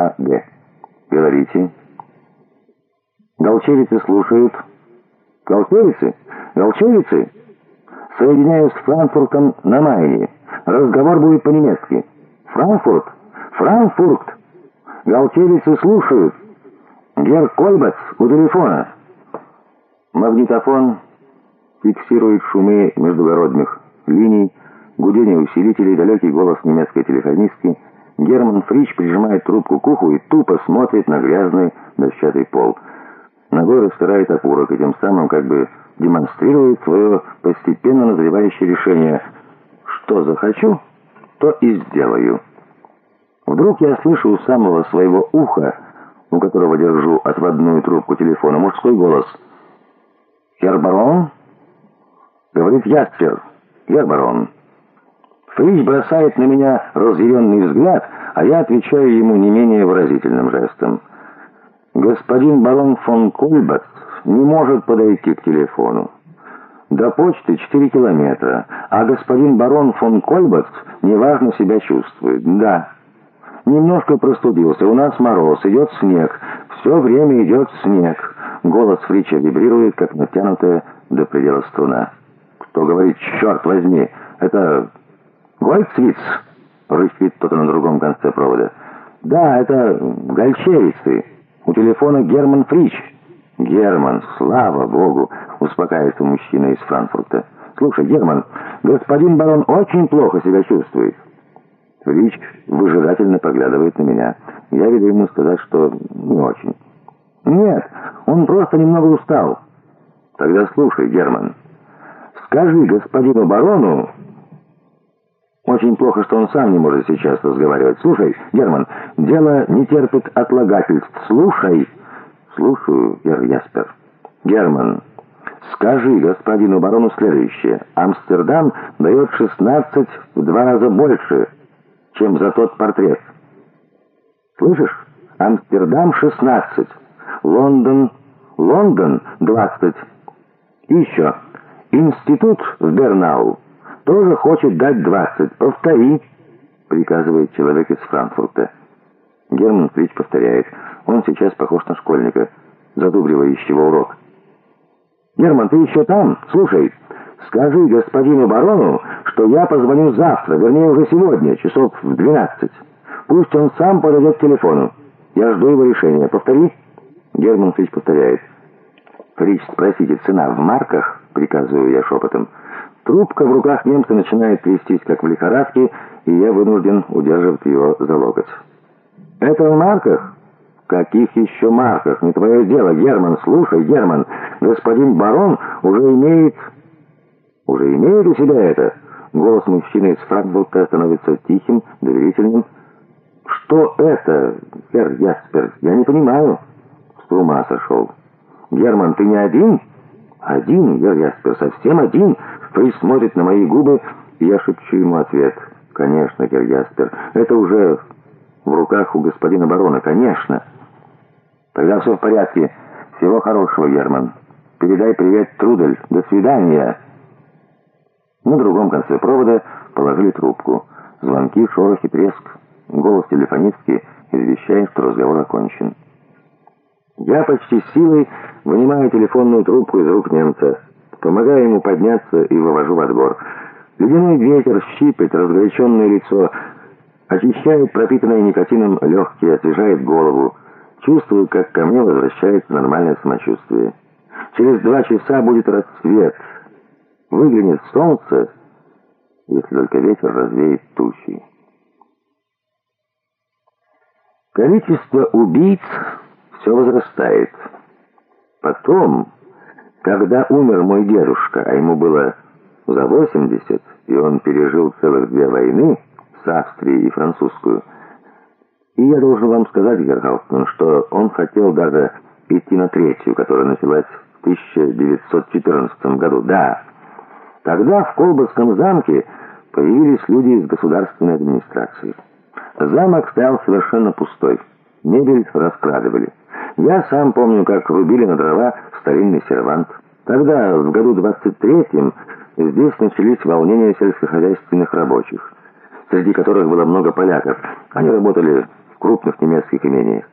А. Г. Говорите. Голчевицы слушают. Голчевицы? Голчевицы? Соединяюсь с Франкфуртом на Майне. Разговор будет по-немецки. Франкфурт? Франкфурт! Голчевицы слушают. Герр Кольбац у телефона. Магнитофон фиксирует шумы междугородных линий, гудение усилителей, далекий голос немецкой телефонистки. Герман Фрич прижимает трубку к уху и тупо смотрит на грязный дощатый пол. Ногой растирает окурок и тем самым как бы демонстрирует свое постепенно назревающее решение. Что захочу, то и сделаю. Вдруг я слышу у самого своего уха, у которого держу отводную трубку телефона, мужской голос. «Хер барон?» Говорит Яспер. «Хер барон». Фрич бросает на меня разъяренный взгляд, а я отвечаю ему не менее выразительным жестом. Господин барон фон Кольбат не может подойти к телефону. До почты 4 километра, а господин барон фон Кольбат неважно себя чувствует. Да, немножко простудился, у нас мороз, идет снег, все время идет снег. Голос Фрича вибрирует, как натянутая до предела струна. Кто говорит, черт возьми, это Гольцвиц? Рычит кто-то на другом конце провода. Да, это Гольчевицы. У телефона Герман Фрич. Герман, слава богу, успокаивается мужчина из Франкфурта. Слушай, Герман, господин барон очень плохо себя чувствует. Фрич выжидательно поглядывает на меня. Я велю ему сказать, что не очень. Нет, он просто немного устал. Тогда слушай, Герман, скажи господину барону... Очень плохо, что он сам не может сейчас разговаривать. Слушай, Герман, дело не терпит отлагательств. Слушай. Слушаю, Герр Яспер. Герман, скажи господину барону следующее. Амстердам дает 16 в два раза больше, чем за тот портрет. Слышишь? Амстердам 16, Лондон, Лондон 20. И еще. Институт в Бернау тоже хочет дать 20. Повтори, приказывает человек из Франкфурта. Герман Фрич повторяет. Он сейчас похож на школьника, задубливающего урок. «Герман, ты еще там? Слушай, скажи господину барону, что я позвоню завтра, вернее уже сегодня, часов в 12. Пусть он сам подойдет к телефону. Я жду его решения. Повтори». Герман Фрич повторяет. «Фрич, спросите, цена в марках?» Приказываю я шепотом. Трубка в руках немца начинает трястись, как в лихорадке, и я вынужден удерживать его за локоть. «Это в марках?» «Каких еще марках? Не твое дело, Герман. Слушай, Герман, господин барон уже имеет...» «Уже имеет у себя это?» Голос мужчины из Франкфурта становится тихим, доверительным. «Что это, Герр Яспер? Я не понимаю». С ума сошел. «Герман, ты не один?» «Один, Герр Яспер, совсем один?» Фрис смотрит на мои губы, и я шепчу ему ответ. «Конечно, Герр Яспер, это уже в руках у господина барона, конечно». «Тогда все в порядке. Всего хорошего, Герман. Передай привет, Трудель. До свидания». На другом конце провода положили трубку. Звонки, шорохи, треск. Голос телефонистки извещает, что разговор окончен. Я почти силой вынимаю телефонную трубку из рук немца. Помогаю ему подняться и вывожу во двор. Ледяной ветер щипает разгоряченное лицо, очищает пропитанное никотином легкие, освежает голову. Чувствую, как ко мне возвращается нормальное самочувствие. Через два часа будет рассвет. Выглянет солнце, если только ветер развеет тучи. Количество убийц все возрастает. Потом, когда умер мой дедушка, а ему было за 80, и он пережил целых две войны с Австрией и французскую, и я должен вам сказать, Герхаустен, что он хотел даже идти на третью, которая началась в 1914 году. Да, тогда в Колбасском замке появились люди из государственной администрации. Замок стоял совершенно пустой. Мебель раскладывали. Я сам помню, как рубили на дрова старинный сервант. Тогда, в году 23-м, здесь начались волнения сельскохозяйственных рабочих, среди которых было много поляков. Они работали крупных немецких имениях.